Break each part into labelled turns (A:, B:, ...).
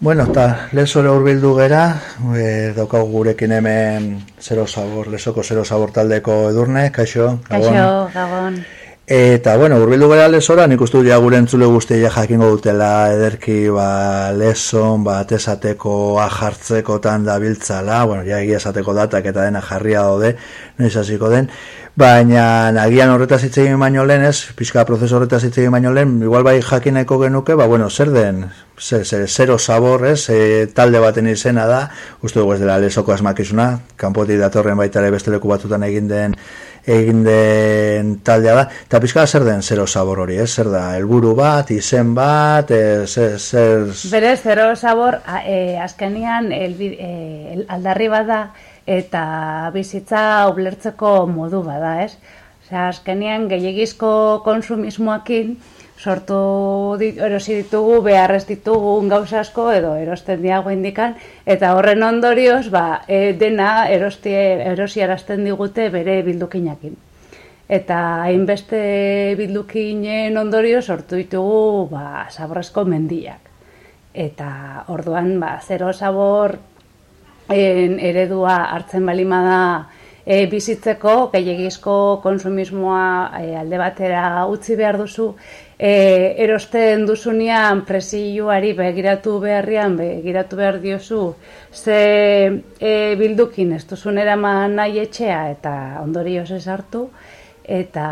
A: Bueno, eta lezore urbildu gera, e, daukau gurekin hemen zero sabor, lezoko zero sabor taldeko edurne, kaixo?
B: Gabon. Kaixo, gabon.
A: Eta, bueno, urbildu gera lezora, nik uste dut gure entzule guztia jakingo dutela ederki, ba, lezon, ba, tesateko ajartzeko tan da biltzala, bueno, ja egia esateko datak eta dena jarria daude, noiz hasiko den, baina agian horretaz hitz egin baino lehen, ez, pixka prozeso horretaz hitz egin baino lehen, igual bai jakineko genuke, ba, bueno, zer den, zer, zer, zero sabor, ez, e, talde baten izena da, uste dugu ez dela lesoko asmakizuna, kanpoti datorren baita ere beste leku batutan egin den, egin den taldea da, eta pixka zer den zero sabor hori, ez, zer da, helburu bat, izen bat, e, zer, zer...
B: Bere, zero sabor, e, azkenian, el, e, aldarri bat da, eta bizitza oblertzeko modu bada, ez? Osea, azkenean gehiagizko konsumismoakin sortu dit, erosi ditugu, beharrez ditugu gauza asko edo erosten diago indikan, eta horren ondorioz, ba, e, dena erosti, erosi arazten digute bere bildukinakin. Eta hainbeste bildukinen ondorio sortu ditugu ba, saborrezko mendiak. Eta orduan, ba, zero sabor en eredua hartzen balima da e, bizitzeko, gehiagizko konsumismoa e, alde batera utzi behar duzu, e, erosten duzunean presioari begiratu beharrian, begiratu behar diozu, ze e, bildukin ez duzun eraman nahi etxea eta ondorioz ez hartu, eta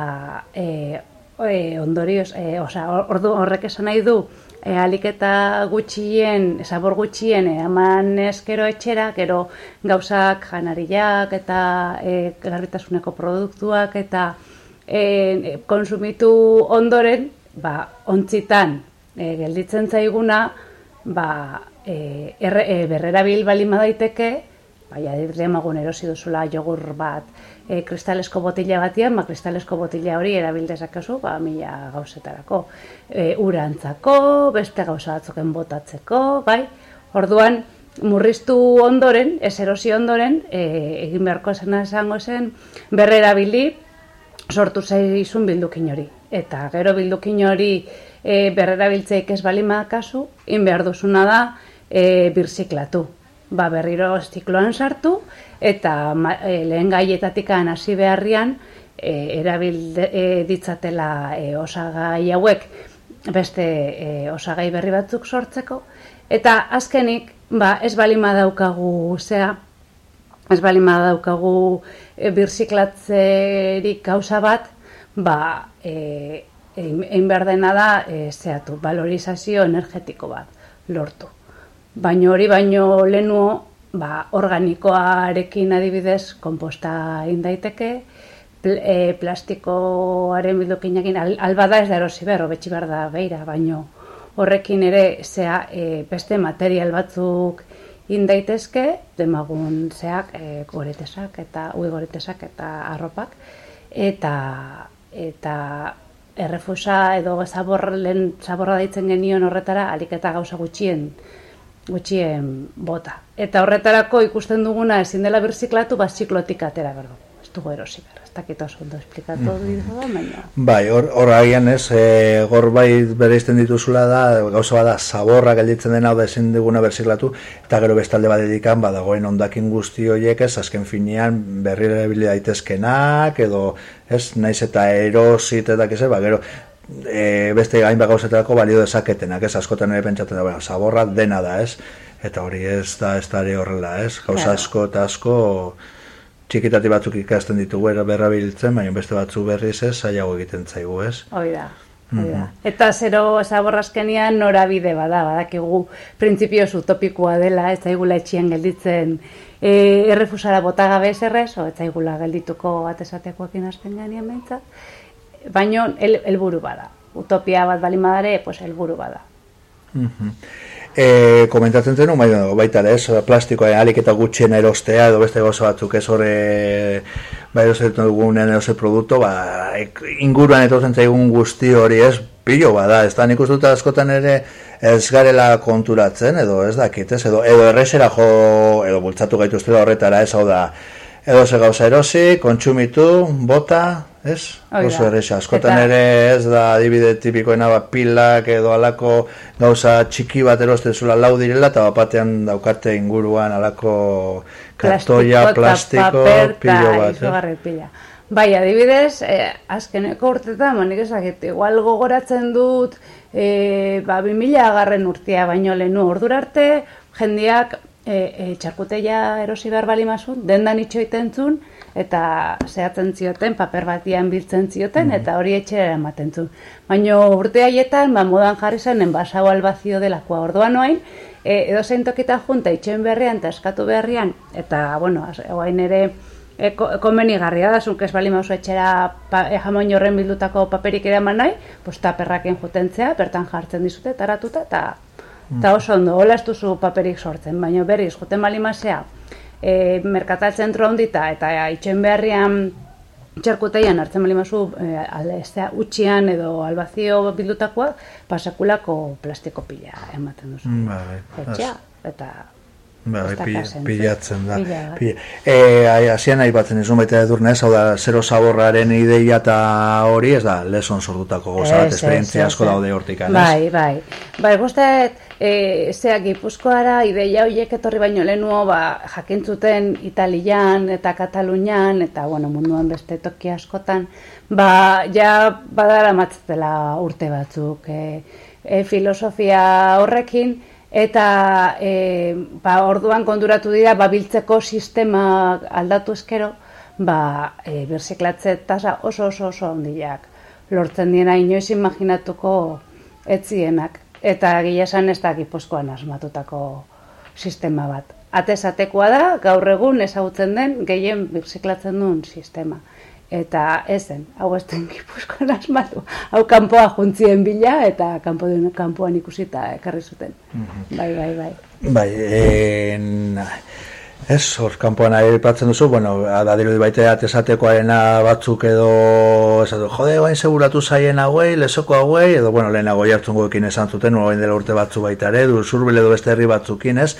B: e, e, ondorioz, e, oza, ordu horrek esan nahi du, e, alik eta gutxien, sabor gutxien, e, eman eskero etxera, gero gauzak janariak eta e, garbitasuneko produktuak eta e, konsumitu ondoren, ba, ontzitan e, gelditzen zaiguna, ba, e, erre, e, berrera bil balima daiteke, bai, adibidea magun erosi duzula jogur bat, e, kristalesko botila batian, ba, kristalesko botila hori erabildezak oso, ba, mila gauzetarako. E, urantzako, beste gauza batzuken botatzeko, bai, orduan, murriztu ondoren, ez erosi ondoren, e, egin beharko esena esango zen, berre erabili, sortu zaizun bildukin hori. Eta gero bildukin hori e, berrera biltzeik ez balima kasu, in behar duzuna da, e, birziklatu ba, berriro zikloan sartu, eta e, lehen gaietatik hasi beharrian, e, erabil e, ditzatela e, osagai hauek beste e, osagai berri batzuk sortzeko, eta azkenik, ba, ez balima daukagu zea, ez balima daukagu e, birziklatzerik gauza bat, ba, e, egin behar dena da, e, zeatu, valorizazio energetiko bat, lortu baino hori baino lenu ba, organikoarekin adibidez komposta egin daiteke pl e, plastikoaren bildukinakin al, albada ez da erosi behar, obetxi behar da beira, baino horrekin ere zea e, beste material batzuk in daitezke, demagun zeak e, goretesak eta ui goretesak eta arropak eta eta errefusa edo zaborren zaborra daitzen genion horretara alik eta gauza gutxien gutxien bota. Eta horretarako ikusten duguna ezin dela birziklatu, bat ziklotik atera berdu. Ez dugu erosi behar, ez dakit oso ondo esplikatu mm baina...
A: Bai, hor, hor agian ez, e, gor bai bere izten dituzula da, gauza bada, zaborra gelditzen dena, da ezin duguna birziklatu, eta gero bestalde bat dedikan, badagoen ondakin guzti horiek ez, azken finean berri erabili daitezkenak, edo ez, naiz eta erosit eta kese, ba, gero e, beste hainbat gauzetarako balio dezaketenak, ez askotan ere pentsatzen da, bueno, zaborra dena da, ez? Eta hori ez da ez da horrela, ez? Gauza asko eta asko txikitati batzuk ikasten ditugu berrabiltzen, baina beste batzu berriz ez, zailago egiten zaigu, ez?
B: Hoi da. Mm Eta zero zaborrazkenian norabide bada, badakigu printzipioz utopikoa dela, ez zaigula etxian gelditzen e, errefusara botagabe eserrez, o ez zaigula geldituko bat esatekoekin azten ganean behintzat, baino helburu bada. Utopia bat bali madare, pues helburu bada.
A: Eh, komentatzen zen, bai, baita ez, plastikoa alik eta gutxien erostea, edo beste gozo batzuk ez horre, bai, erosen dugunen erose produktu, ba, inguruan etortzen zaigun guzti hori ez, pilo bada, ez da nik dut askotan ere ez garela konturatzen, edo ez dakit, ez, edo, edo erresera jo, edo bultzatu gaitu horretara, ez hau da, edo ze gauza erosi, kontsumitu, bota, ez? Oso erresa, askotan ere ez da adibide tipikoena ba, pilak edo alako gauza txiki bat erosten zula lau direla, eta bapatean daukarte inguruan alako kartoia, plastiko, pilo bat. eh?
B: pila. Bai, adibidez, eh, azkeneko urtetan, manik ezakit, igual gogoratzen dut, eh, ba, 2000 agarren urtea baino lehenu ordura arte, jendiak eh, eh, txarkuteia erosi behar balimazun, dendan itxoiten zun, eta zehatzen zioten, paper batian biltzen zioten, eta hori etxera ematen zuen. Baina urte haietan, ba, modan jarri zen, enbasau albazio delakoa orduan noain, e, edo zein tokita junta itxoin berrian eta eskatu berrian, eta, bueno, oain ere, e, ko- komenigarria da, zunk ez bali mauzu etxera pa, e, jamon horren bildutako paperik eraman nahi, pues taperraken jutentzea, bertan jartzen dizute, taratuta, eta eta oso ondo, hola ez duzu paperik sortzen, baina berriz, juten bali mazea, e, merkatal zentro handita, eta itxoin beharrian txarkuteian hartzen bali mazu, e, da, utxian edo albazio bildutakoa, pasakulako plastiko pila ematen duzu. Etxea, eta
A: Pila-
B: kasen,
A: pilatzen da.
B: Pila da.
A: Pila. E, hasian aipatzen izun baita edurne ez, hau da, zero zaborraren ideia eta hori, ez da, leson sortutako goza bat, esperientzia asko daude hortik?
B: Bai, bai. Bai, guztet, e, zeak Gipuzkoara ideia horiek etorri baino lehenuo, ba, jakintzuten Italian eta Katalunian, eta, bueno, munduan beste toki askotan, ba, ja badara matzatela urte batzuk e, e, filosofia horrekin, eta e, ba, orduan konduratu dira, ba, biltzeko sistema aldatu eskero, ba, e, birziklatze tasa oso oso oso handiak lortzen diena inoiz imaginatuko etzienak. Eta gila esan ez da gipuzkoan asmatutako sistema bat. Atesatekoa da, gaur egun ezagutzen den, gehien birziklatzen duen sistema. Eta ez zen, hau ez den gipuzkoan asmatu. Hau kanpoa juntzien bila eta kanpo, kanpoan ikusita ekarri zuten. Bai, bai, bai.
A: Bai, en, ez, hor, kanpoan aipatzen duzu, bueno, da dirudi baita atesatekoarena batzuk edo, esatu, jode, bain seguratu zaien hauei, lesoko hauei, edo, bueno, lehenago jartzungoekin esan zuten, orain dela urte batzu baita ere, du, zurbil edo beste herri batzukin, ez,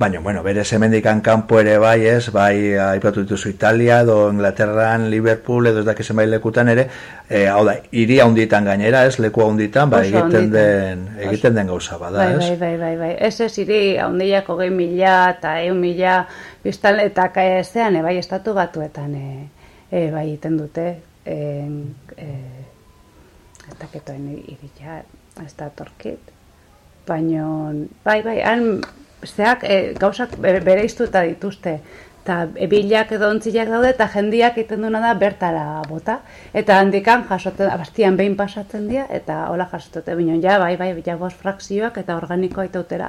A: Baina, bueno, bere hemendikan kanpo ere bai, ez, bai, aipatu dituzu Italia, edo Inglaterran, Liverpool, edo ez dakizen bai lekutan ere, e, hau da, hiri handitan gainera, ez, leku handitan, ba,
B: Oso
A: egiten den, egiten den gauza bada,
B: Bai,
A: ez?
B: bai, bai, bai, bai. Ez ez iri, haundeiak hogei mila eta eun mila biztaletak ezean, e, bai, estatu batuetan e, e, bai egiten dute. E, e, eta ketoen irila, ez da torkit. Baina, bai, bai, han, zeak, e, gauzak bere, iztuta dituzte. Eta ebilak edo ontziak daude eta jendiak egiten duena da bertara bota. Eta handikan jasoten, abastian behin pasatzen dira eta hola jasotute. Bino, ja, bai, bai, ja bost frakzioak eta organikoa itautera.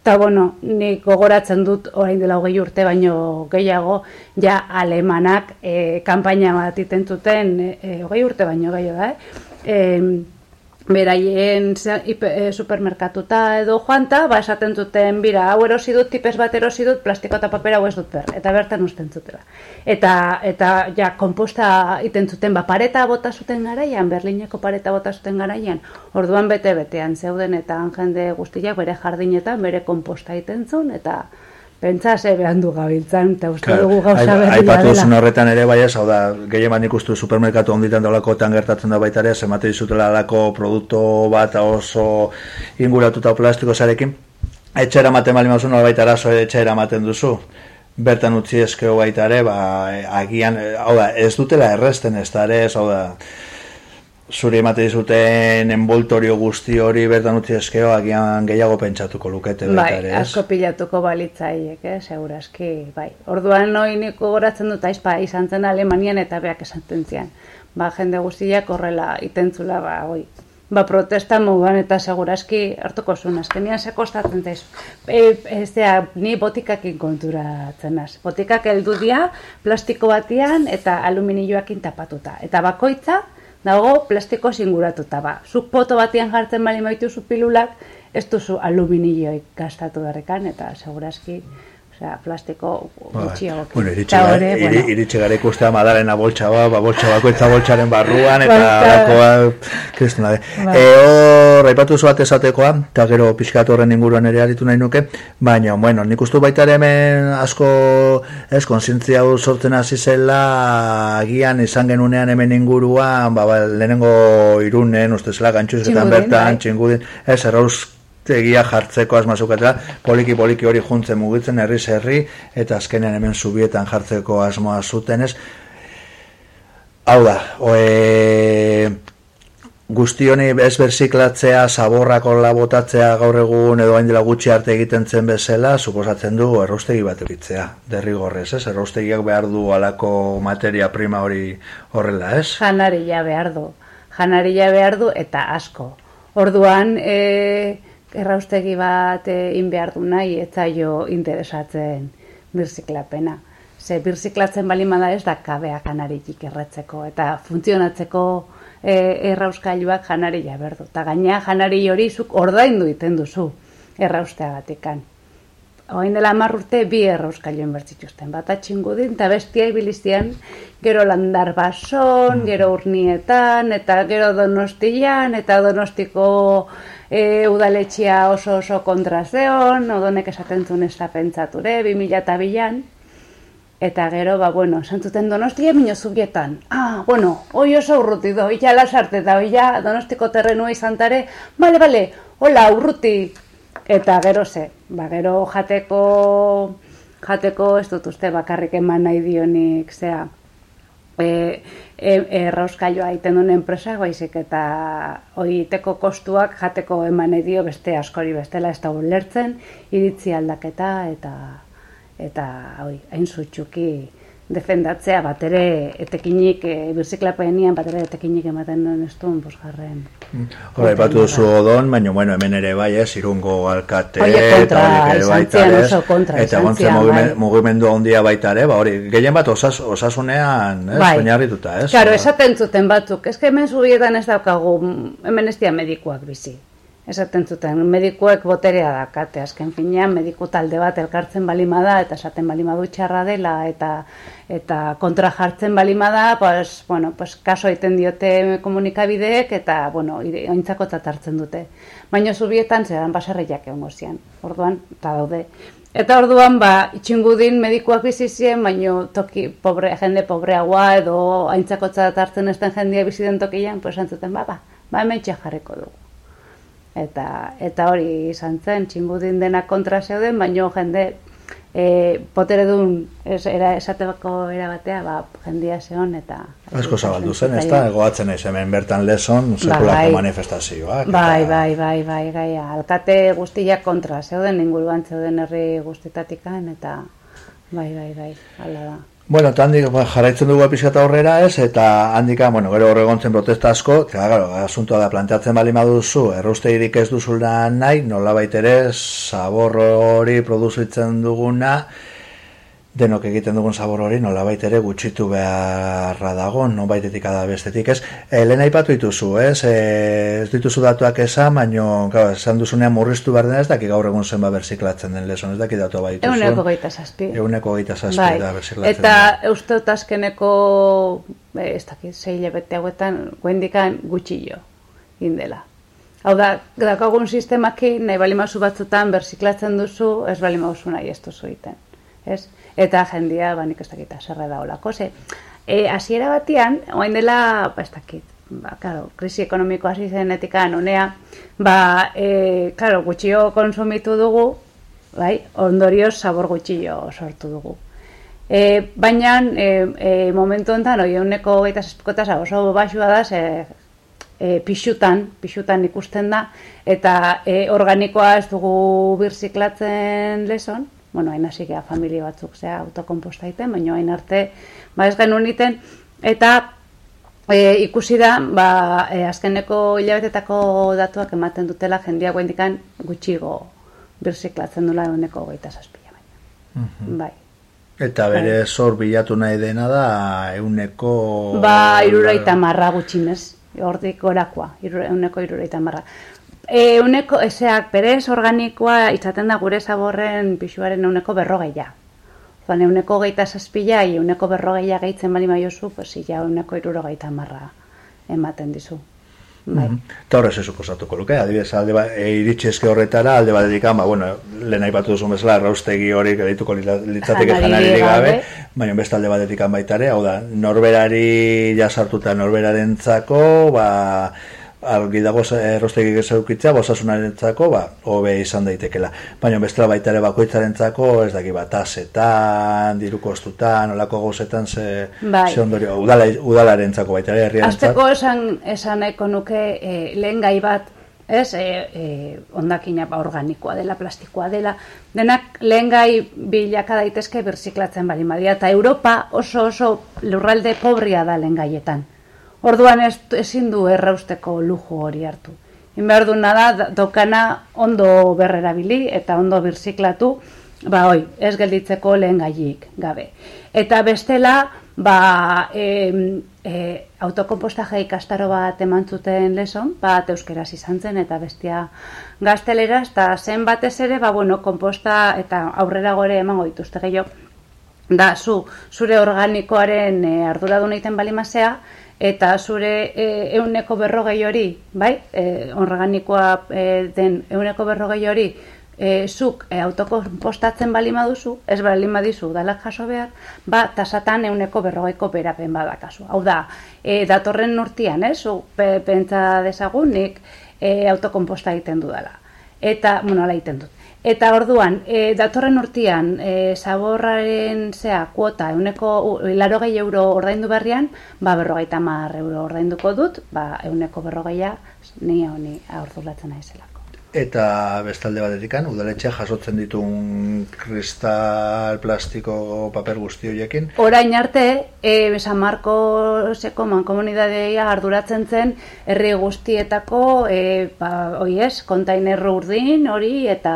B: Eta, bueno, nik gogoratzen dut orain dela hogei urte, baino gehiago, ja alemanak e, kanpaina bat iten zuten, e, e, hogei urte baino gehiago da, eh? E, beraien ze- ipe- e, supermerkatuta edo joanta, ba esaten zuten, bira, hau erosi dut, tipez bat erosi dut, plastiko eta papera hau ez dut ber, eta bertan usten zutela. Eta, eta ja, komposta iten zuten, ba, pareta bota zuten garaian, Berlineko pareta bota zuten garaian, orduan bete-betean zeuden, eta jende guztiak bere jardinetan, bere komposta iten zuen, eta pentsa ze behan du gabiltzan, eta uste
A: Claro,
B: dugu gauza berria
A: Aipatu duzun horretan ere bai ez, hau da, gehieman ikustu supermerkatu onditan daulakotan gertatzen da baita ere, zemate dizutela alako produktu bat oso inguratuta plastiko zarekin, etxera maten bali mazun, baita arazo etxera maten duzu, bertan utzi eskeo baita ere, ba, agian, eh, hau da, ez dutela erresten ez da ere, hau da, zuri emate dizuten envoltorio guzti hori bertan utzi eskeo, agian gehiago pentsatuko lukete
B: Bai,
A: ez?
B: asko pilatuko balitzaiek, eh, segurazki, bai. Orduan noi nik gogoratzen dut aizpa izan zen Alemanian eta beak esaten zian. Ba, jende guztiak horrela itentzula, ba, oi, ba, protesta moduan eta segurazki hartuko zuen, azkenian ze kostatzen zaiz. E, ez da, ni botikakin konturatzen naz. Botikak heldu dira plastiko batian eta aluminioakin tapatuta. Eta bakoitza, dago plastiko singuratuta ba. Zuk poto batian jartzen bali maituzu pilulak, ez duzu aluminioik gastatu berrekan, eta segurazki, Osea, plastiko
A: Bai.
B: gutxiago.
A: Bueno, iritsi,
B: Eta
A: gara,
B: hori,
A: iri,
B: bueno,
A: iritsi gara ikustea madarena boltsa ba, ba boltsa bakoitza boltsaren barruan, eta
B: eta-
A: alakoa, kristuna de. E, hor, aipatu zu bat esatekoa, eta gero pixkat horren inguruan ere aritu nahi nuke, baina, bueno, nik ustu baita ere hemen asko, ez, konsientzia hau sortzen hasi zela, agian izan genunean hemen inguruan, ba, ba lehenengo irunen, uste zela, gantxuzetan bertan,
B: bai.
A: txingudin, ez, errauz egia jartzeko asmazukatela, poliki poliki hori juntzen mugitzen herri herri eta azkenean hemen zubietan jartzeko asmoa zutenez. Hau da, oe, guzti honi ez berziklatzea, labotatzea gaur egun edo hain dela gutxi arte egiten zen bezala, suposatzen du erraustegi bat egitzea, derrigorrez, ez? Erraustegiak behar du alako materia prima hori horrela, ez?
B: janaria behar du. Janaria behar du eta asko. Orduan, e, erraustegi bat e, in behar du nahi, etzaio interesatzen birziklapena. Ze birziklatzen balimada ez da kabea janaritik erretzeko eta funtzionatzeko e, errauskailuak janaria behar du. Eta gaina janari hori zuk ordaindu iten duzu errausteagatikan. Oain dela hamar urte bi errauskailuen bertzituzten. Bata txingudin eta bestia ibilistian gero landar bason, gero urnietan, eta gero donostian, eta donostiko e, udaletxia oso oso kontrazeon, odonek esaten zuen ez da pentsature, 2000 eta Eta gero, ba, bueno, santzuten donostia minio zubietan. Ah, bueno, hoi oso urruti do, illa lasarte da, illa donostiko terrenua izantare, bale, bale, hola, urruti. Eta gero ze, ba, gero jateko, jateko ez dut uste bakarrik eman nahi dionik, zea, e, e, errauskaioa egiten duen enpresa, baizik eta oiteko kostuak jateko eman nahi dio beste askori bestela ez da ulertzen, iritzi aldaketa eta eta hain zutxuki defendatzea bat ere etekinik, e, birziklapenian bat ere etekinik ematen duen ez duen bosgarren.
A: Hora, ipatu duzu odon, baina bueno, hemen ere bai, ez, irungo alkate,
B: Oie, kontra,
A: eta ere baita, ez,
B: kontra,
A: eta gontze
B: zian,
A: mugimen-
B: bai.
A: mugimendu handia baita ere, ba, hori, gehien bat osas, osasunean, ez,
B: Bai.
A: oinarrituta, ez?
B: Claro,
A: Ba,
B: esaten zuten batzuk, eske hemen zubietan ez daukagu, hemen ez dira medikuak bizi. Esaten zuten, medikuek boterea dakate, azken finean, mediku talde bat elkartzen balima da, eta esaten balima du txarra dela, eta eta kontra jartzen balima da, pues, bueno, pues, kaso egiten diote komunikabideek, eta, bueno, ointzakotzat hartzen dute. Baina zubietan zeran baserriak egongo zian, orduan, eta daude. Eta orduan, ba, itxingudin medikuak bizi ziren, baino toki pobre, jende pobreagoa edo aintzakotzat hartzen ez den jendia bizi den tokian, pues antzuten, ba, ba, ba, hemen jarriko dugu. Eta, eta hori izan zen, txingudin dena kontra zeuden, baino jende e, potere duen ez, era, esateko erabatea, ba, jendia zeon eta...
A: Asko zabaldu zen, ez da, egoatzen naiz hemen bertan leson, sekulako
B: Bai.
A: manifestazioak. eta-
B: Bai, bai, bai, bai, gaia. Alkate guztiak kontra zeuden, inguruan zeuden herri guztitatikan, eta bai, bai, bai, hala da.
A: Bueno, eta handik ba, jarraitzen dugu pixkat aurrera ez, eta handika, bueno, gero horregontzen protesta asko, eta, claro, asuntoa da planteatzen bali maduzu, errusteirik ez duzula nahi, nolabait ere, sabor hori produzitzen duguna, denok egiten dugun sabor hori nolabait ere gutxitu beharra dago, nonbaitetik ada bestetik, ez? E, lehen aipatu dituzu, ez? E, ez dituzu datuak esan, baino, claro, esan duzunean murriztu behar dena ez daki gaur egun zenba berziklatzen den leson, ez daki datua bai dituzun.
B: Euneko gaita zazpi.
A: Euneko gaita zazpi
B: Bai,
A: da berziklatzen
B: eta
A: da.
B: uste dut azkeneko, eh, ez dakit, zei lebete hauetan, guendikan gutxillo indela. Hau da, daukagun sistemakin, nahi balimazu batzutan berziklatzen duzu, ez balimazu nahi ez duzu egiten. Ez? Eta jendia, ba, nik ez dakit, zerra da olako. Ze, e, hasiera batian, oain dela, ba, ez dakit, ba, claro, krisi ekonomiko hasi zenetikan, honea, ba, e, claro, gutxio konsumitu dugu, bai, ondorioz sabor gutxillo sortu dugu. E, baina e, e, momentu honetan, oi, gaita zazpikotaz oso baxua da, ze, e, pixutan, pixutan ikusten da, eta e, organikoa ez dugu birziklatzen leson, bueno, hain hasi geha familia batzuk zea autokomposta egiten, baina hain arte, ba ez genuen iten, eta e, ikusi da, ba, e, azkeneko hilabetetako datuak ematen dutela jendia guendikan gutxigo birziklatzen dula euneko gaita zazpila baina. Bai.
A: Eta bere zor bilatu nahi dena da euneko...
B: Ba, iruraita marra gutxinez, hortik gorakoa, euneko iruraita marra. E, uneko, ezeak, perez organikoa izaten da gure zaborren pixuaren uneko berrogeia. Zan, euneko geita zazpila, euneko berrogeia gehitzen bali maiozu, pues, ja, euneko irurogeita marra ematen dizu.
A: Bai. Mm -hmm. Eta horrez suposatuko luke, adibidez, alde ba, e, iritsi eske horretara, alde batetik ama, bueno, lehen aipatu duzu bezala, raustegi hori edituko litzateke janari gabe, baina beste alde batetik baitare, hau da, norberari jasartuta norberaren zako, ba, argi dago errostegi gezeukitzea, bosasunaren zako, ba, hobe izan daitekela. Baina bestela baita ere bakoitzaren zako, ez daki, ba, tasetan, diruko ostutan, olako gauzetan, ze, bai. ze ondorio, udala, udalaren zako baita ere, herriaren
B: Azteko esan, esan eko nuke e, lehen gai bat, ez, e, e, ondakina ba, organikoa dela, plastikoa dela, denak lehen gai bilaka daitezke birziklatzen bali madia, eta Europa oso oso lurralde pobria da lehen gaietan. Orduan ez, ezin du errausteko lujo hori hartu. In behar du nada, dokana ondo berrerabili eta ondo birziklatu, ba hoi, ez gelditzeko lehen gaiik gabe. Eta bestela, ba, e, e, autokompostaje ikastaro bat eman zuten leson, bat euskeraz izan zen eta bestia gaztelera, eta zen batez ere, ba, bueno, komposta eta aurrera gore emango dituzte gehiago, da, zu, zure organikoaren e, arduradun egiten balimazea, eta zure e, euneko berrogei hori, bai, e, onreganikoa e, den euneko berrogei hori, e, zuk e, autokompostatzen bali maduzu, ez bali madizu dalak jaso behar, ba, tasatan euneko berrogeiko berapen badakazu. Hau da, e, datorren urtian, ez, zu pe, pentsa dezagunik e, autokomposta egiten dudala. Eta, bueno, ala egiten dut. Eta orduan, e, datorren urtean, e, zaborraren zea, kuota, euneko, laro gehi euro ordaindu berrian, ba, berrogeita mar euro ordainduko dut, ba, euneko berrogeia, ni honi aurtulatzen nahi
A: Eta bestalde badetikan, udaletxe jasotzen ditun kristal, plastiko, paper guzti horiekin?
B: Orain arte, e, San Marco seko mankomunidadea arduratzen zen herri guztietako, e, ba, oiez, kontainer urdin hori eta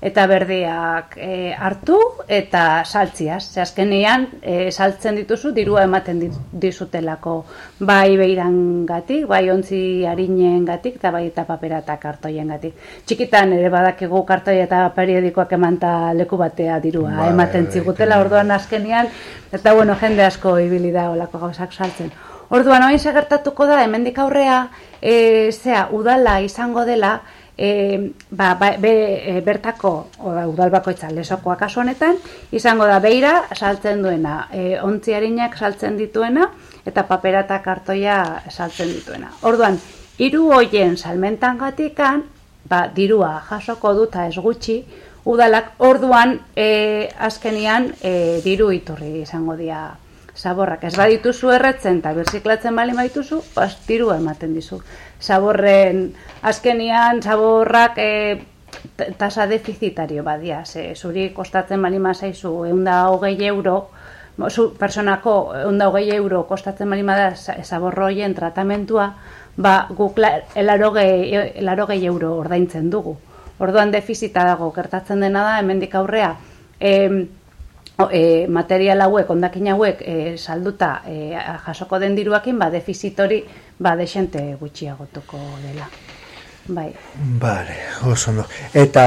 B: eta berdeak e, hartu eta saltziaz. Ze azkenean e, saltzen dituzu dirua ematen dizutelako bai beiran gatik, bai ontzi harinen gatik, eta bai eta papera eta kartoien gatik. Txikitan ere badakigu kartoi eta periodikoak emanta leku batea dirua bai, ematen bai, zigutela orduan azkenean, eta bueno, jende asko ibili da olako gauzak saltzen. Orduan, oin segertatuko da, hemendik aurrea, e, zea, udala izango dela, e, ba, ba, be, e, bertako o, udal bakoitza lesokoa kasu honetan izango da beira saltzen duena. E, ontziarinak saltzen dituena eta papera eta kartoia saltzen dituena. Orduan hiru hoien salmentan gatikan ba, dirua jasoko duta ez gutxi udalak orduan e, azkenian e, diru iturri izango dira zaborrak ez badituzu erretzen eta birziklatzen bali baituzu, pas tiru ematen dizu. Zaborren azkenian zaborrak e, tasa defizitario badia, ze zuri kostatzen bali mazaizu eunda hogei euro, zu personako eunda hogei euro kostatzen bali da zaborroien tratamentua, ba guk elarogei euro ordaintzen dugu. Orduan defizita dago, gertatzen dena da, hemendik aurrea, em, e, material hauek, ondakin hauek e, salduta e, jasoko den diruakin, ba, defizitori ba, desente gutxiagotuko dela. Bai.
A: Bale, oso no. Eta,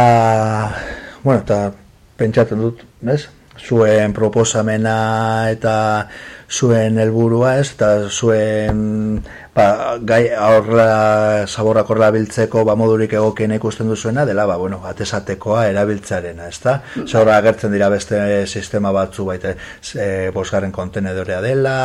A: bueno, eta pentsatzen dut, bez? Zuen proposamena eta zuen helburua ez, eta zuen ba, gai aurra zaborrak horra biltzeko ba, modurik egokien ikusten duzuena, dela, ba, bueno, atesatekoa erabiltzarena, ez da? Zaurra agertzen dira beste sistema batzu baita, e, bosgarren kontenedorea dela,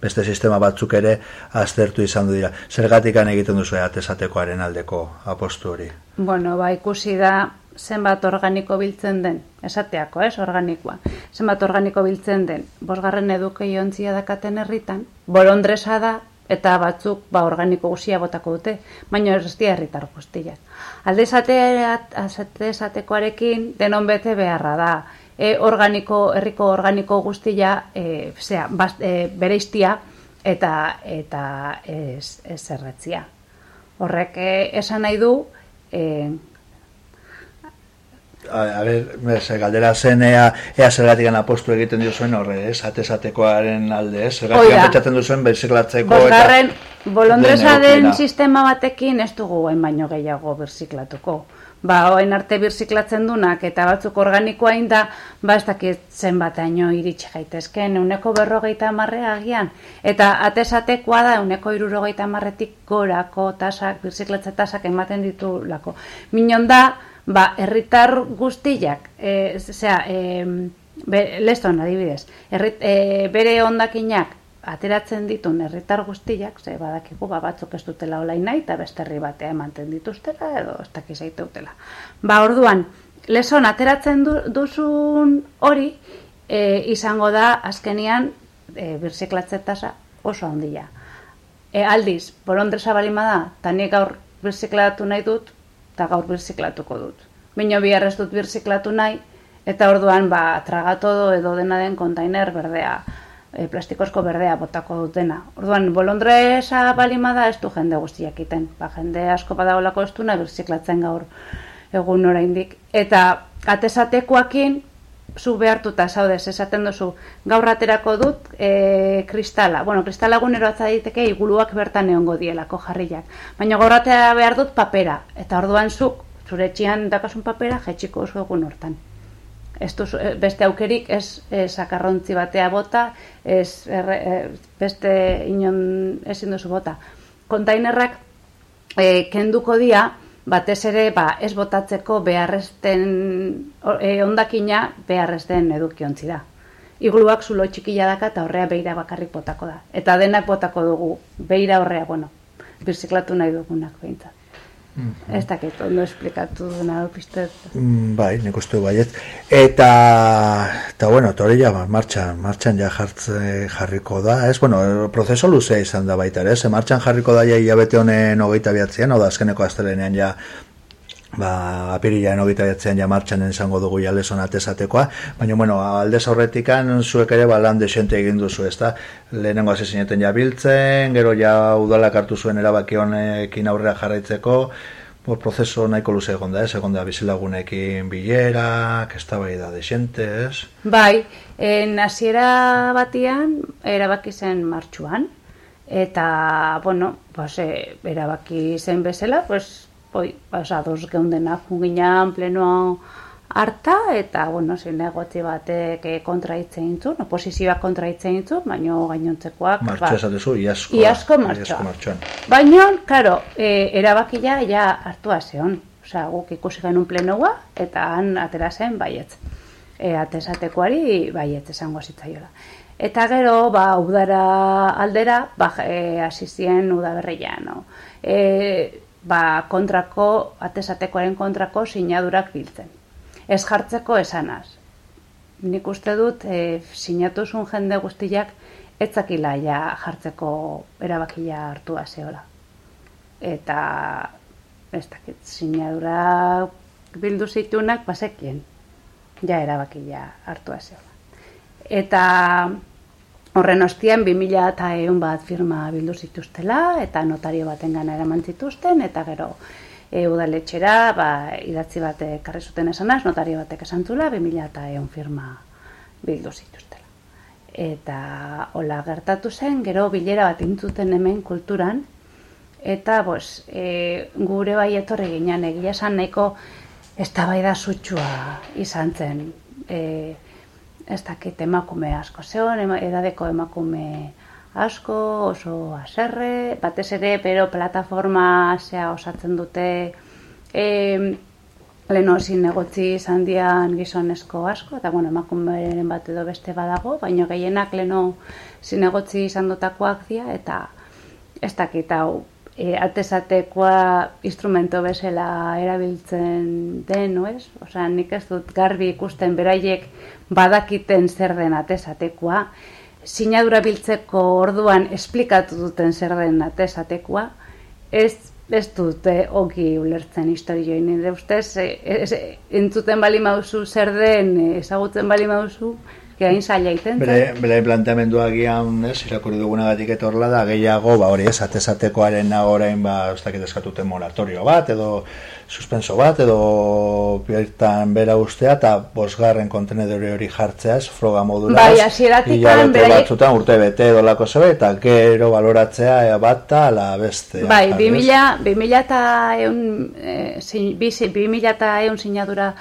A: beste sistema batzuk ere aztertu izan du dira. Zergatik egiten duzu atesatekoaren aldeko apostu hori?
B: Bueno, ba, ikusi da, zenbat organiko biltzen den, esateako, ez, organikoa, zenbat organiko biltzen den, bosgarren edukei ontzia dakaten herritan, bolondresa da, eta batzuk ba, organiko guzia botako dute, baina ez dira herritar guztiak. Alde esatekoarekin denon bete beharra da, e, organiko, herriko organiko guztia, e, zera, bast, e, bereiztia, eta eta ez, ez erretzia. Horrek e, esan nahi du, e,
A: a, ber, galdera zen ea, ea zergatik apostu egiten duzuen horre, ez? Atesatekoaren alde, ez? Zergatik pentsatzen duzuen birziklatzeko
B: Bosgarren, bolondresa den sistema batekin ez dugu baino gehiago birziklatuko ba, oen arte birziklatzen dunak eta batzuk organikoa da, ba, ez dakit zenbataino iritsi gaitezken, uneko berrogeita marrea agian. Eta atesatekoa da, uneko irurogeita marretik gorako tasak, birziklatze tasak ematen ditu lako. Minon da, ba, herritar guztiak, e, zera, e, be, leston adibidez, errit, e, bere ondakinak ateratzen ditun herritar guztiak, ze badakigu ba batzuk ez dutela olain nahi eta beste herri batea ematen dituztela edo ez dakiz utela. Ba, orduan, leson ateratzen du, duzun hori e, izango da azkenian e, birziklatze tasa oso handia. E, aldiz, bolondresa balima da, eta nik gaur birziklatu nahi dut, eta gaur birziklatuko dut. Bino biharrez dut birziklatu nahi, eta orduan, ba, tragatodo edo dena den kontainer berdea e, plastikozko berdea botako dutena. Orduan, bolondresa balima da ez du jende guztiak iten. Ba, jende asko badaolako ez duna birziklatzen gaur egun oraindik. Eta atesatekoakin, zu behartuta zaude, esaten duzu, gaur aterako dut e, kristala. Bueno, kristala gunero atza diteke iguluak bertan egongo dielako jarriak. Baina gaur atera behar dut papera. Eta orduan zuk, zure txian dakasun papera, jetxiko oso egun hortan ez eh, beste aukerik ez, sakarrontzi batea bota, ez eh, beste inon ezin duzu bota. Kontainerrak e, kenduko dia, batez ere ba, ez botatzeko beharrezten e, ondakina beharrezten edukiontzi da. Igluak zulo txikila daka eta horrea beira bakarrik botako da. Eta denak botako dugu, beira horrea, bueno, birziklatu nahi dugunak behintzat. -hmm. Ez dakit, ondo esplikatu duna piste.
A: Mm, bai, nik uste baiet. Eta, eta bueno, tori ja, martxan, martxan ja jartze jarriko da. Ez, bueno, prozeso luzea izan da baita, ez? Martxan jarriko da ja hilabete honen hogeita biatzen, hau da azkeneko astelenean ja ba, apirila hogeita biatzen ja martxan izango dugu ja leson atesatekoa, baina, bueno, alde zaurretikan zuek ere ba, lan desente egin duzu, ez da? Lehenengo asesineten ja biltzen, gero ja udalak hartu zuen erabaki honekin aurrea jarraitzeko, Por prozeso nahiko luze egon da, ez? Egon da bizilagunekin bilerak, ez da bai da desente, ez?
B: Bai, hasiera batian, erabaki zen martxuan, eta, bueno, pues, eh, erabaki zen bezala, pues, oi, basa, dos geundena juginan plenoa harta, eta, bueno, zinegotzi batek eh, kontraitzen intzun, oposizioak kontraitzen intzun, baino gainontzekoak...
A: Martxo ba, esatezu, iasko.
B: Iasko martxoa. Baino, karo, e, erabakia ja hartua zeon. Osa, guk ikusi genuen plenoa, eta han atera zen baietz. E, atesatekoari baietz esango zitzaiola. Eta gero, ba, udara aldera, ba, e, asizien udaberreia, no? E, ba, kontrako, atesatekoaren kontrako sinadurak biltzen. Ez jartzeko esanaz. Nik uste dut, e, sinatu zuen jende guztiak, etzakila ja jartzeko erabakia hartua zeola. Eta, ez dakit, sinadura bildu zitunak, basekien, ja erabakia hartua zeola. Eta, Horren ostian, 2000 eta egun bat firma bildu zituztela, eta notario baten gana eraman zituzten, eta gero e, udaletxera, ba, idatzi bat karri zuten esanaz, notario batek esan zula, 2000 eta egun firma bildu zituztela. Eta hola gertatu zen, gero bilera bat intzuten hemen kulturan, eta bos, e, gure bai etorri ginen, egia esan nahiko ez da bai da zutxua izan zen. E, ez dakit emakume asko zeon, edadeko emakume asko, oso aserre, batez ere, pero plataforma zea osatzen dute e, leno zinegotzi izan dian gizonezko asko, eta bueno, emakumeren bat edo beste badago, baina gehienak leno zinegotzi izan dutakoak dira, eta ez dakit hau e, atesatekoa instrumento bezala erabiltzen den, no ez? Osea, nik ez dut garbi ikusten beraiek badakiten zer den atesatekoa, sinadura biltzeko orduan esplikatu duten zer den atesatekoa, ez ez dute ongi ulertzen historioi nire ustez, e, entzuten bali mauzu zer den, ezagutzen bali mauzu, Gehain zaila iten.
A: Bere, bere planteamendua gian, ez, irakurri duguna gatik da, gehiago, ba, hori ez, atesatekoaren orain, ba, ez dakit eskatuten moratorio bat, edo suspenso bat edo piertan bera ustea eta bosgarren kontenedore hori jartzea ez froga modula
B: bai, asieratik
A: bere... batzutan urte bete edo lako zebe eta gero baloratzea ea bat eta la beste
B: bai, 2000 eta eun e, 2000 eta eun sinadura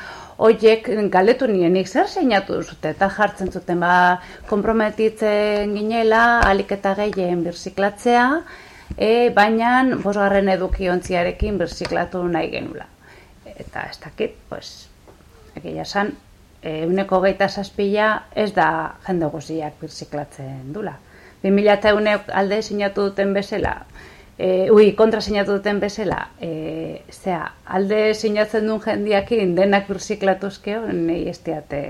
B: Oiek galdetu nienik zer seinatu zute eta jartzen zuten ba konprometitzen ginela alik eta gehien birziklatzea e, baina bosgarren edukiontziarekin birziklatu nahi genula. Eta ez dakit, pues, egia san, e, uneko geita zazpila ez da jende guziak birziklatzen dula. 2000 eta alde sinatu duten bezala, e, ui, kontra sinatu duten bezala, e, zera, alde sinatzen duen jendiakin denak birziklatuzkeo, nahi ez diate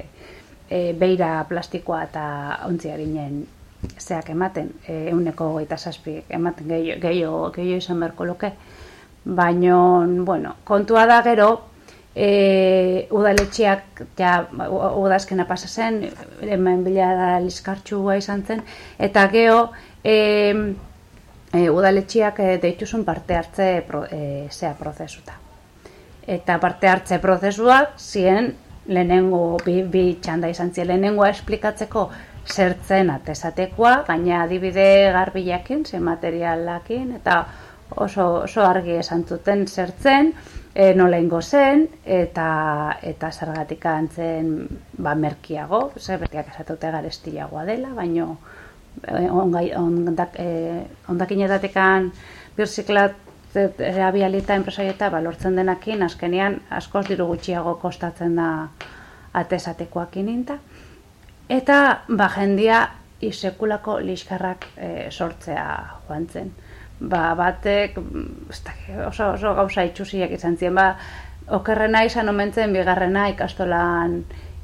B: e, beira plastikoa eta ontziarinen zeak ematen, e, euneko gaita zazpi, ematen gehiago, gehiago, gehiago izan beharko luke. Baina, bueno, kontua da gero, e, udaletxeak, ja, udazkena pasa zen, hemen bila da liskartxua izan zen, eta geho, e, e, udaletxeak e, deituzun parte hartze pro, e, zea prozesuta. Eta parte hartze prozesuak ziren lehenengo bi, bi txanda izan ziren lehenengoa esplikatzeko zertzen atesatekoa, baina adibide garbilakin, ze materialakin, eta oso, oso argi esan zuten zertzen, e, nola ingo zen, eta, eta zergatik antzen ba, merkiago, zer betiak esatute garestiagoa dela, baina eh, ongai, ondak, eh, ondakinetatekan birziklat rehabialita enpresaieta balortzen denakin, azkenean askoz diru gutxiago kostatzen da atesatekoakin inta. Eta ba jendia isekulako liskarrak e, sortzea joan zen. Ba, batek oso, oso gauza itxusiak izan ziren. Ba, okerrena izan omentzen bigarrena ikastolan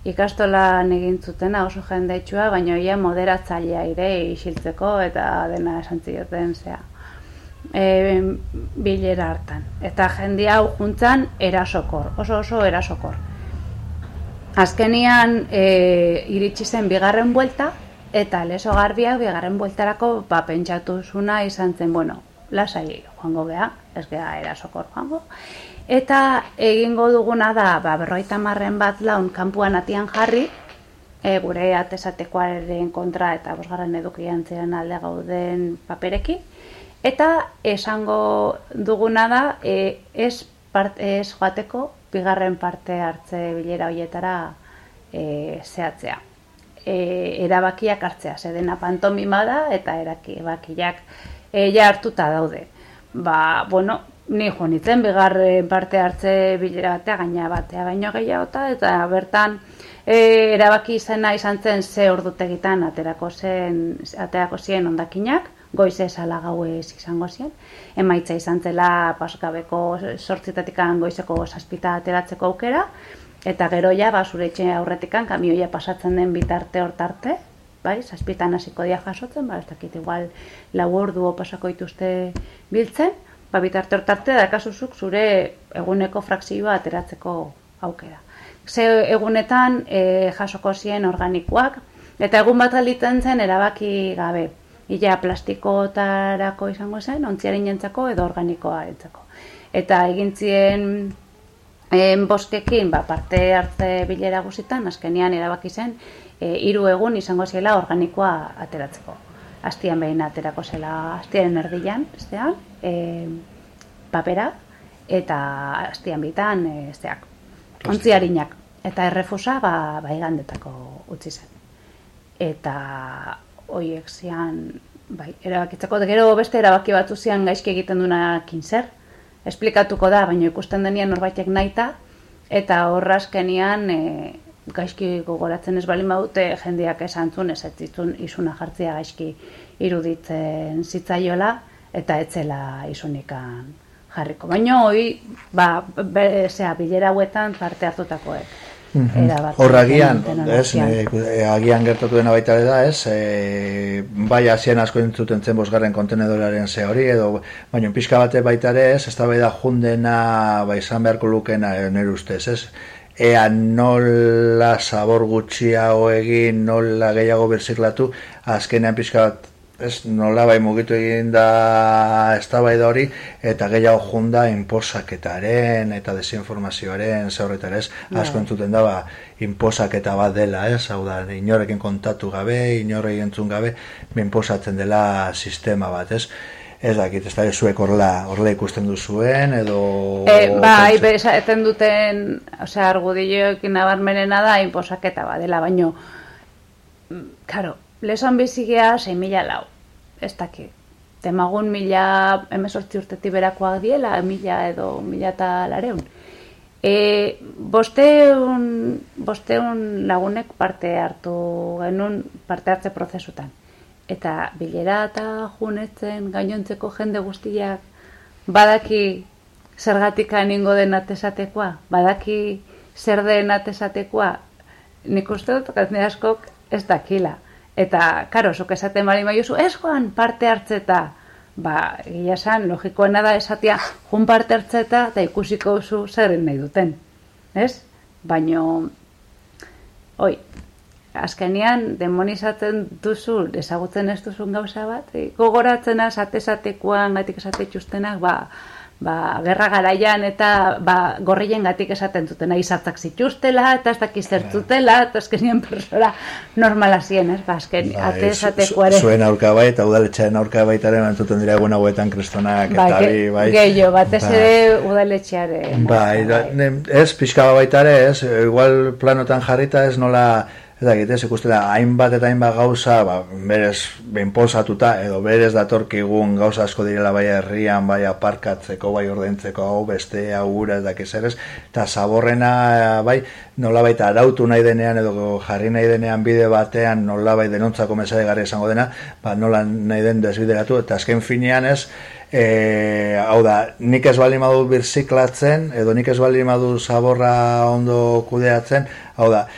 B: ikastolan egin zutena oso jende itxua, baina ia moderatzailea ire isiltzeko eta dena esan zioten zea. E, bilera hartan. Eta jendia hau juntzan erasokor, oso oso erasokor. Azkenian e, iritsi zen bigarren buelta, eta leso garbiak bigarren bueltarako ba, pentsatu zuna izan zen, bueno, lasai joango geha, ez geha erasokor joango. Eta egingo duguna da, ba, berroita marren bat laun kanpuan atian jarri, e, gure atesatekoaren kontra eta bosgarren edukian ziren alde gauden paperekin. Eta esango duguna da, e, ez, part, ez joateko bigarren parte hartze bilera hoietara e, zehatzea. E, erabakiak hartzea, zedena pantomima da eta erabakiak e, ja hartuta daude. Ba, bueno, ni jo nitzen bigarren parte hartze bilera batea gaina batea baino gehiago eta bertan e, erabaki izena izan zen ze ordutegitan aterako zen aterako zien ondakinak goiz ez ala gauez izango zian. Emaitza izan zela paskabeko sortzitatikan goizeko saspita ateratzeko aukera, eta gero ja, ba, zure etxe aurretikan, kamioia pasatzen den bitarte hortarte, bai, saspitan hasiko dia jasotzen, ba, ez dakit igual lau ordu pasako ituzte biltzen, ba, bitarte hortarte da kasuzuk zure eguneko frakzioa ateratzeko aukera. Ze egunetan e, jasoko zien organikoak, eta egun bat alditzen zen erabaki gabe ila plastikotarako izango zen, ontziaren jentzako edo organikoa entzako. Eta egintzien en boskekin ba, parte hartze bilera guzitan, azkenian erabaki zen, e, hiru egun izango zela organikoa ateratzeko. Astian behin aterako zela, astian erdian, bestean, e, papera, eta astian bitan, e, zeak, ontziarinak. Eta errefusa, ba, ba igandetako utzi zen. Eta hoiek zian, bai, erabakitzeko, gero beste erabaki batzu zian gaizki egiten duna zer, esplikatuko da, baina ikusten denian norbaitek naita, eta horrazkenian e, gaizki gogoratzen ez bali badute jendeak esan zuen, ez zitzun izuna jartzia gaizki iruditzen zitzaiola, eta etzela izunikan jarriko. Baina hoi, ba, be, zera, bilera huetan parte hartutakoek.
A: Horra agian, ez, e, agian gertatu dena baita da, ez, e, bai hasien asko entzuten zen bosgarren kontenedoraren ze hori, edo, baina pixka bate baita ere, ez, ez da bai da jundena, bai izan beharko lukena, nire ustez, ez, ea nola sabor gutxiago egin, nola gehiago berziklatu, azkenean pixka bat ez nola bai mugitu egin da eztabaida hori eta gehiago junda inposaketaren eta desinformazioaren zaurretan ez? Bai. asko entzuten da ba, inposaketa bat dela ez? Hau da inorekin kontatu gabe inorei entzun gabe inposatzen dela sistema bat ez? Ez dakit, ez da, zuek horrela, horrela ikusten duzuen, edo...
B: E, bai, eten duten, osea, argudioekin nabarmenena da, inposaketa bat dela, baino, karo, lesan bizigea 6 mila lau, ez daki. Temagun mila emesortzi urtetik berakoak diela, mila edo mila eta lareun. E, bosteun, bosteun lagunek parte hartu genuen parte hartze prozesutan. Eta bilera eta junetzen gainontzeko jende guztiak badaki zergatik aningo den atesatekoa, badaki zer den atesatekoa, nik uste dut, askok ez dakila. Eta, karo, zuk esaten bali maiozu, ez joan parte hartzeta. Ba, gila esan, logikoena da esatia, jun parte hartzeta, eta ikusiko zu zerren nahi duten. Ez? Baino, oi, azkenean, demonizatzen duzu, ezagutzen ez duzun gauza bat, gogoratzen az, atesatekoan, gatik esatetxustenak, ba, ba, gerra garaian eta ba, gorrien gatik esaten zuten nahi zartak zituztela eta ez dakiz zertzutela eta azkenien persora normala zien, ez? Ba, azken, ba, ate esatekuare.
A: Zuen aurka bai eta udaletxean aurka baitaren antzuten dira egun hauetan kristonak
B: ba, eta bi, bai. Gehiago, batez ba, ere udaletxeare.
A: Bai, da, ez, pixka baitare, ez, igual planotan jarrita ez nola Eta egite, ikustela, hainbat eta hainbat gauza, ba, berez, benposatuta, edo berez datorkigun gauza asko direla bai herrian, bai aparkatzeko, bai ordentzeko, hau, beste, hau, gura, ez dakiz ere, eta zaborrena, bai, nola baita arautu nahi denean, edo jarri nahi denean bide batean, nola bai denontzako mesade garri esango dena, ba, nola nahi den desbideratu, eta azken finean ez, e, hau da, nik ez bali madu birziklatzen, edo nik ez bali madu zaborra ondo kudeatzen, hau da,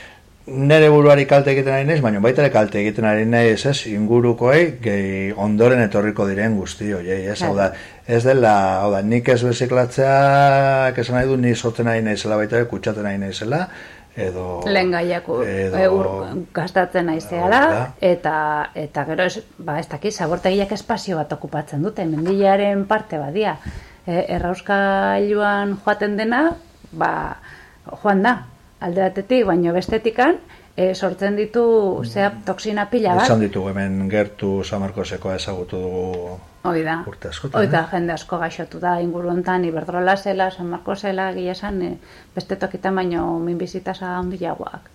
A: nere buruari kalte egiten ari naiz, baina baita ere kalte egiten ari naiz, ez, ingurukoei, gehi ondoren etorriko diren guzti, oie, ez, hau da, ez dela, hau da, nik ez beziklatzea, esan nahi du, ni sortzen ari naizela, baita ere, kutsaten ari naizela, edo...
B: Lehen gaiako, edo, gastatzen naizeala, eta, eta gero, ez, ba, ez dakiz, abortegiak espazio bat okupatzen dute, mendilearen parte badia, e, errauskailuan joaten dena, ba, joan da, alde batetik, baino bestetikan, e, sortzen ditu zea toksina pila bat.
A: Esan ditugu hemen gertu Samarkoseko ezagutu dugu
B: Hoi da, hoi da, jende asko gaixotu da, inguru honetan, Iberdrola zela, San zela, gila esan, e, beste tokitan baino minbizitasa handiagoak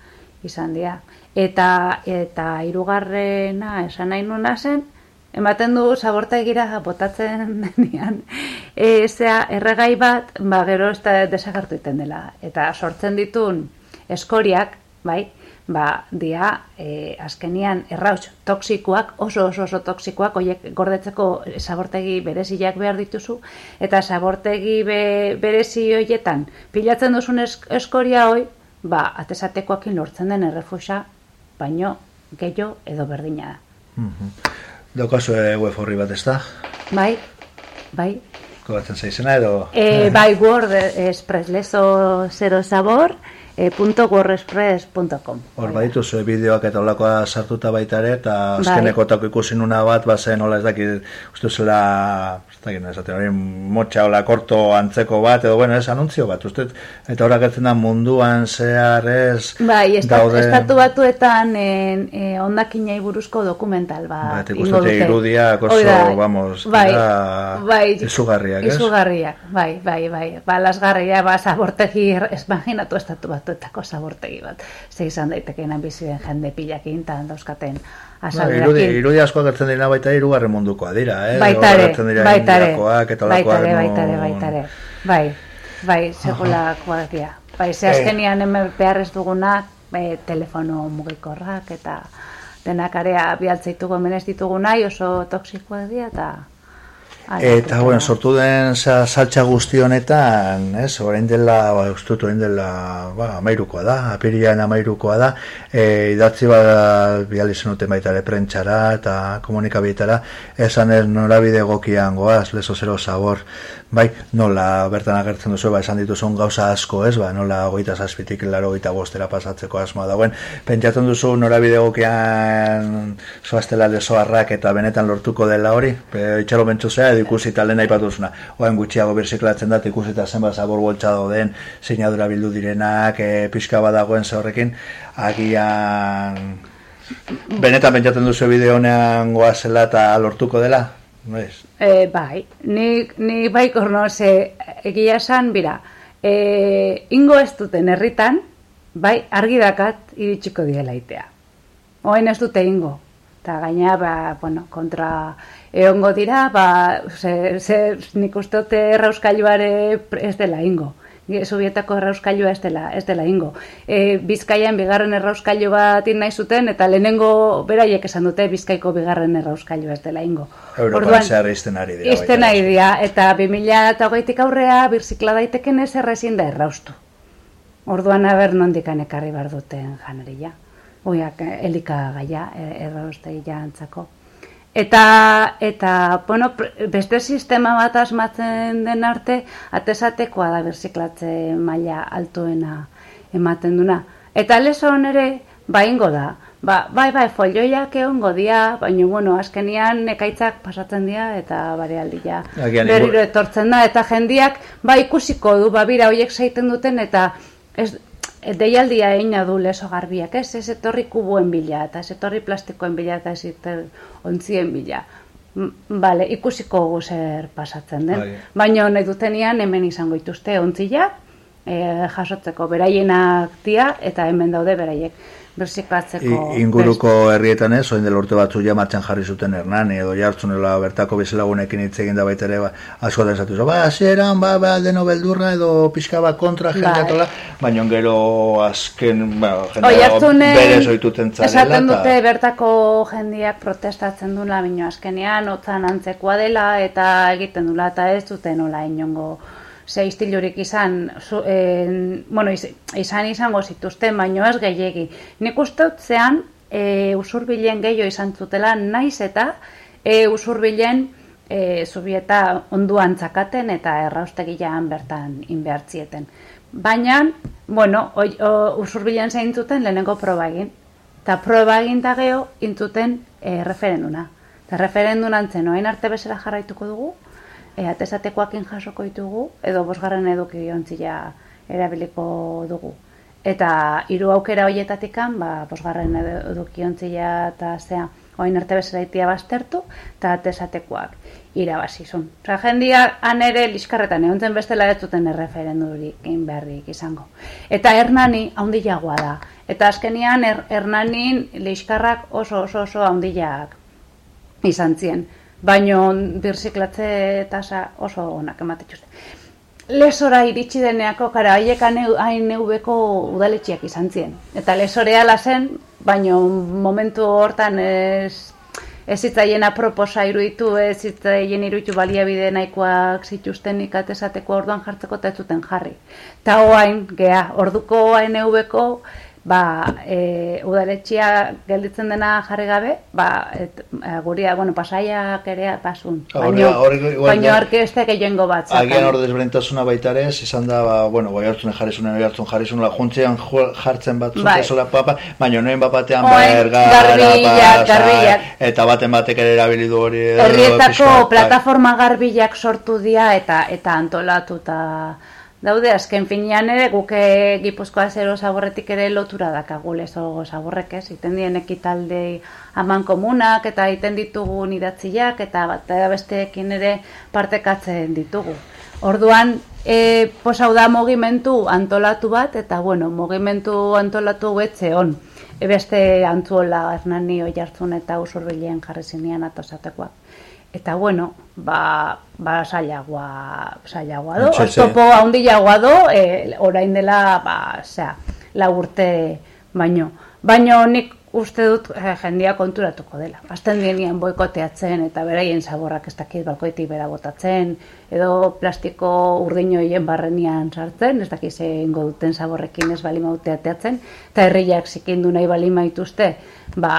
B: izan dira. Eta, eta irugarrena esan nahi nuna zen, ematen du zaborta egira botatzen denean, e, zea, erregai bat, ba, gero ez da desagartu iten dela. Eta sortzen ditun, eskoriak, bai, ba, dia, e, azkenian, errauts toksikoak, oso oso oso toksikoak, oiek gordetzeko zabortegi bereziak behar dituzu, eta zabortegi be, berezi hoietan, pilatzen duzun eskoria hoi, ba, atesatekoakin lortzen den errefusa, baino, gehiago edo berdina da.
A: Mm -hmm. Daukazu web horri bat ez da?
B: Bai, bai.
A: Kobatzen zaizena edo?
B: E, bai, Word, espresleso zero sabor, e, .wordpress.com
A: Hor baditu zuen bideoak eta olakoa sartuta baita ere eta bai. azkeneko tako ikusi nuna bat bazen hola ez dakit uste zela ez dakit ez hori motxa hola korto antzeko bat edo bueno ez anuntzio bat uste eta gertzen da munduan zehar ez
B: bai daude... estatu batuetan en, e, ondakinai buruzko dokumental bat
A: bai, ikuste irudiak oso vamos
B: bai, bai,
A: izugarriak ez?
B: izugarriak bai bai bai ba, lasgarria ba, zabortegi imaginatu estatu bat batuetako zabortegi bat. Ze izan daitekeen bizien jende pilakin eta dauzkaten
A: azalerakin. No, irudi, irudi asko agertzen dira baita irugarren mundukoa dira, eh?
B: Baitare, baitare, baitare, baitare, baitare, bai, bai, segulakoa dira. Bai, ze azkenian hemen behar ez dugunak, e, telefono mugikorrak eta denak area bialtzeitugu hemen ez ditugu nahi oso toksikoa dira eta
A: Eta, bueno, sortu den saltza guzti honetan, ez, orain dela, ba, ustut, orain dela, ba, amairukoa da, apirian amairukoa da, e, idatzi ba, biali zenuten baita ere prentxara eta komunikabietara, esan ez norabide gokian goaz, leso zero sabor, bai, nola bertan agertzen duzu, ba, esan dituzun gauza asko, ez, ba, nola goita zazpitik laro goita bostera pasatzeko asmoa dauen, pentsatzen duzu norabide gokian zoaztela lesoarrak eta benetan lortuko dela hori, itxalo bentsu edo ikusi eta lehen aipatu zuna. Oain gutxiago birziklatzen dat ikusi eta zenbat zabor boltsa den, sinadura bildu direnak, e, pixka badagoen horrekin agian benetan pentsatzen duzu bideo honean goazela eta lortuko dela? No
B: e, bai, ni, ni bai korno, ze egia esan, bira, e, ingo ez duten herritan, bai, argi dakat iritsiko diela itea. Oain ez dute ingo. Eta gaina, ba, bueno, kontra egongo dira, ba, ze, ze, nik uste dute errauskailuare ez dela ingo. Sobietako errauskailua ez dela, ez dela ingo. E, Bizkaian bigarren errauskailu bat nahi zuten, eta lehenengo beraiek esan dute Bizkaiko bigarren errauskailu ez dela ingo.
A: Europan zehar izten ari dira.
B: Izten ari dira, eta 2008 aurrea birzikla daiteken ez errezin da erraustu. Orduan haber nondikan ekarri bar duten janaria. Oiak, elika gaia, erraustegia antzako. Eta, eta bueno, beste sistema bat asmatzen den arte, atesatekoa da berziklatze maila altuena ematen duna. Eta leso ere, baingo da. Ba, bai, bai, folioiak egongo dia, baina, bueno, azkenian ekaitzak pasatzen dira, eta bare aldia berriro etortzen da, eta jendiak, ba, ikusiko du, ba, bira, hoiek zaiten duten, eta ez, deialdia eina du leso garbiak, ez? Ez etorri kubuen bila, eta ez etorri plastikoen bila, eta ez etorri ontzien bila. Bale, ikusiko zer pasatzen den. Bai. Baina nahi dutenian hemen izango ituzte ontzila, e, jasotzeko beraienak dia, eta hemen daude beraiek bersiklatzeko.
A: Inguruko herrietan ez, oin dela urte batzu ja martxan jarri zuten hernan, edo jartzunela bertako bezalagunekin hitz egin da baita ere, ba, asko da esatu, ba, aseran, ba, ba, deno beldurra, edo pixka bat kontra bai. jendetola, baina gero azken, ba, jendea bere zoituten zarela.
B: Esaten dute bertako jendiak protestatzen dula, baina azkenean, otzan antzekoa dela, eta egiten dula, eta ez duten nola inongo ze istilurik izan, zu, e, bueno, izan izango zituzten, baino ez gehiegi. Nik uste zean, e, usurbilen gehiago izan zutela, naiz eta e, usurbilen e, zubieta onduan txakaten eta erraustegian bertan inbertzieten. Baina, bueno, oi, o, usurbilen zein zuten lehenengo proba egin. Eta proba egin da geho, intzuten e, referenduna. Eta referendunan zen, oain arte bezala jarraituko dugu, e, atesatekoakin jasoko ditugu, edo bosgarren eduki ontzila erabiliko dugu. Eta hiru aukera horietatikan, ba, bosgarren eduki ontzila eta zea, oin arte bezala baztertu, eta atesatekoak irabazizun. Osa, jendia han ere liskarretan egon zen bestela ez zuten erreferendurik inberrik izango. Eta hernani haundilagoa da. Eta azkenian er, hernanin liskarrak oso oso oso haundileak izan zien baino birziklatze tasa oso onak ematetxuzte. Lesora iritsi deneako, kara, haiek hain neubeko udaletxiak izan ziren. Eta lesorea zen, baino momentu hortan ez, ez zitzaien aproposa iruditu, ez zitzaien iruditu baliabide nahikoak zituzten ikatezateko orduan jartzeko eta ez zuten jarri. Ta hoain, gea, orduko neubeko, ba, e, udaletxia gelditzen dena jarri gabe, ba, et, e, guria, bueno, pasaiak ere pasun. Baino, baino arkeestek egengo bat.
A: Agian hor desbrentasuna baita ere, izan da, ba, bueno, bai hartzun jarri zuen, bai hartzun jarri zuen, juntzean jartzen bat bai. zola papa, baino noen bapatean berga, eta baten batek ere erabilidu hori.
B: Herrietako bai. plataforma garbilak sortu dia, eta eta antolatuta daude azken finean ere guke Gipuzkoa zero zaborretik ere lotura dakagu lezo zaborrek ez iten dien ekitalde aman komunak eta iten ditugu idatziak eta bat besteekin ere partekatzen ditugu. Orduan e, posau da mogimentu antolatu bat eta bueno, mogimentu antolatu betze on. E beste antzuola Hernani Oiartzun eta Usurbilen jarri zinean atosatekoak. Eta bueno, ba, ba saiagoa, saiagoa do, oztopo handiagoa do, e, orain dela, ba, osea, la urte baino. Baino nik uste dut eh, jendia konturatuko dela. Azten dienean boikoteatzen eta beraien zaborrak ez dakit balkoetik bera botatzen, edo plastiko urdinoien barrenian sartzen, ez dakit zein duten zaborrekin ez bali mauteateatzen, eta herriak zikindu nahi bali maituzte, ba,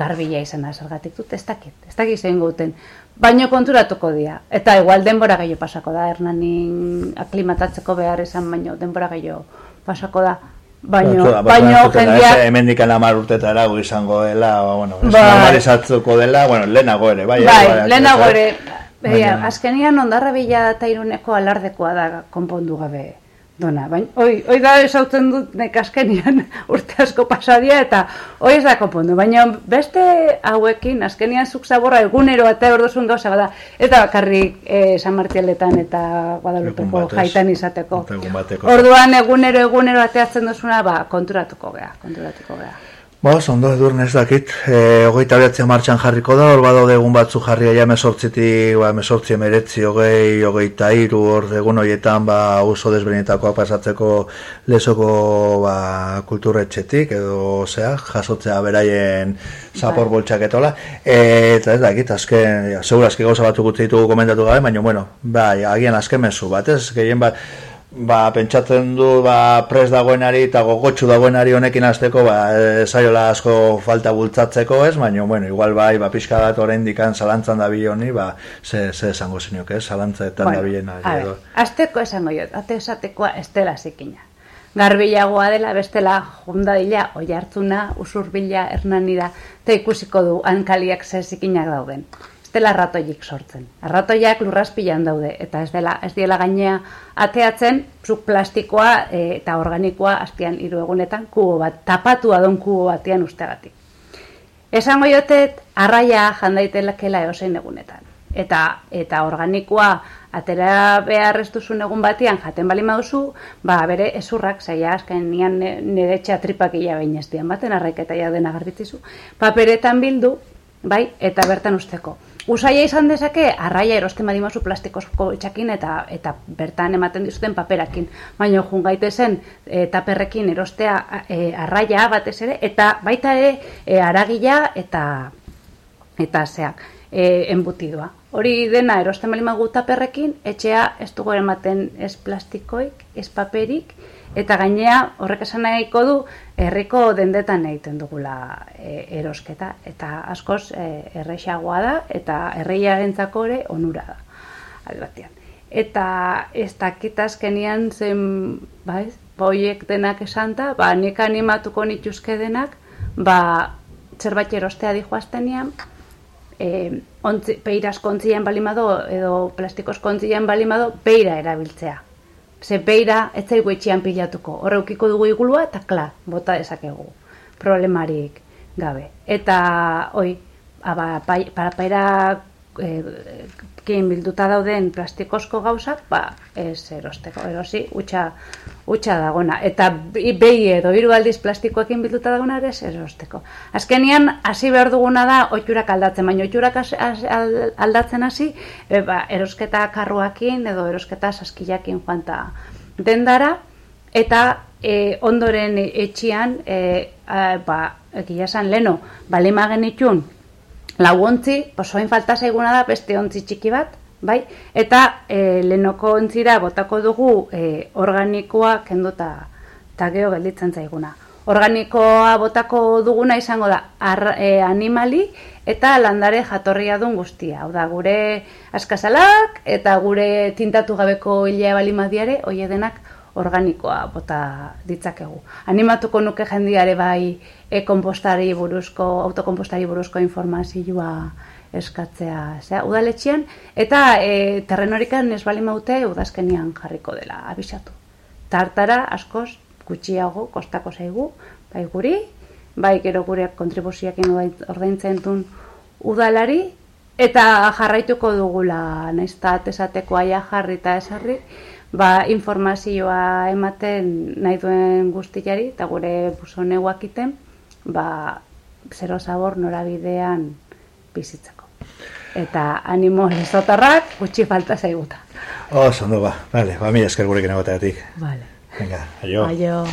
B: garbila izan da zergatik dut, ez dakit, ez dakit zein duten. Baino konturatuko dira. Eta igual denbora gehiago pasako da, hernanin aklimatatzeko behar izan, baino denbora gehiago pasako da. Baino,
A: Baina,
B: baino jendia...
A: Hemen dikan amar urtetara izango dela, ba, bueno,
B: Bai.
A: normalizatzuko dela, bueno, lehenago ere, bai.
B: Bai,
A: bai,
B: lehenago
A: bai.
B: ere, beia,
A: Baina-
B: azkenian ondarra bila eta iruneko alardekoa da konpondu gabe dona. Baina, oi, oi da esautzen dut nek azkenian urte asko pasadia eta oi ez da konpondu. Baina beste hauekin, azkenian zuk zaborra egunero eta orduzun gauza bada, eta bakarrik eh, San Martialetan eta Guadalupeko jaitan izateko. Orduan egunero egunero ateatzen duzuna, ba, konturatuko gea, konturatuko gea.
A: Ba, ondo edurne ez dakit, e, hogeita behatzea martxan jarriko da, hor badaude egun batzu jarria ja mesortzitik, ba, mesortzi emeretzi, hogei, hogeita iru, hor egun horietan, ba, uso desberdinetakoa pasatzeko lesoko, ba, kulturretxetik, edo, zea, jasotzea beraien zapor
B: Bai.
A: boltxaketola, e, eta ez dakit, azken, ja, segura aski gauza batzuk utzi ditugu komentatu gabe, baina, bueno, bai, agian azken mezu bat, ez, gehien bat, ba, pentsatzen du ba, pres dagoenari eta gogotxu dagoenari honekin hasteko ba, e, zaiola asko falta bultzatzeko ez, baina, bueno, igual bai, ba, pixka bat oraindik zalantzan da honi, ba, ze, ze esango zinuk, ez, zalantzetan da bilena.
B: ber, azteko esango jot, ate esatekoa estela zikina. Garbilagoa dela bestela jundadila, oi hartzuna, usurbila, hernanida, eta ikusiko du hankaliak ze zikinak dauden. Ez dela arratoiik sortzen. Arratoiak lurraspilan daude, eta ez dela ez diela gainea ateatzen, zuk plastikoa e, eta organikoa azpian hiru egunetan kubo bat, tapatua don kubo batean ustegatik. Esango jotet, arraia jandaitelakela eosein egunetan. Eta, eta organikoa atera behar ez duzun egun batean jaten bali maduzu, ba, bere ezurrak, zaila azken nian ne- nire tripak ia behin ez dian baten, arraiketa ja dena garbitzizu, paperetan bildu, bai, eta bertan usteko. Usaia izan dezake, arraia erosten badimazu plastikozko txakin eta eta bertan ematen dizuten paperakin. Baina jun gaitezen e, taperrekin erostea e, arraia batez ere, eta baita ere e, aragila eta eta zeak e, enbutidua. Hori dena erosten bali magu taperrekin, etxea ez dugu ematen ez plastikoik, ez paperik, eta gainea horrek esan nahiko du herriko dendetan egiten dugula e, erosketa, eta askoz e, errexagoa da, eta herriarentzako ere onura da, alde batean. Eta ez dakit azkenian zen, ba ez, boiek denak esanta, ba nik animatuko nituzke denak, ba zerbait erostea dijoaztenian, e, ontzi, peiraz kontzien balimado edo plastikos kontzien balimado peira erabiltzea. Ze peira ez zaigu etxean pilatuko. Horre dugu igulua eta kla, bota dezakegu. Problemarik gabe. Eta, oi, aba, pai, para peira e, bilduta dauden plastikozko gauzak, ba, ez erosteko, erosi, utxa, utxa dagona. Eta behi edo hiru aldiz plastikoekin bilduta dagona ere ez erosteko. Azkenian, hasi behar duguna da, oiturak aldatzen, baina oiturak aldatzen hasi, e, ba, erosketa karruakin edo erosketa saskilakin joan dendara, eta e, ondoren etxian, e, a, ba, egia leno, balima genitun, lau ontzi, osoin falta zaiguna da beste ontzi txiki bat, bai? Eta e, lehenoko ontzira botako dugu e, organikoa kenduta eta geho gelditzen zaiguna. Organikoa botako duguna izango da ar, e, animali eta landare jatorria duen guztia. Hau da, gure askazalak eta gure tintatu gabeko hilea balimadiare, hoie denak organikoa bota ditzakegu. Animatuko nuke jendiare bai e-kompostari buruzko, autokompostari buruzko informazioa eskatzea zera, udaletxean, eta e, terrenorikan ez bali maute udazkenian jarriko dela, abisatu. Tartara askoz gutxiago kostako zaigu, bai guri, bai gero gure kontribuzioekin ordaintzen duen udalari, eta jarraituko dugula, nahiz eta atesateko aia jarri eta esarri, ba, informazioa ematen nahi duen guztiari, eta gure busoneuak iten, ba, zero zabor norabidean bizitzeko. Eta animo ezotarrak gutxi falta zaiguta.
A: Oh, ondo ba, vale, ba, mila esker gurekin egoteatik.
B: Vale.
A: Venga, aio.
B: Aio.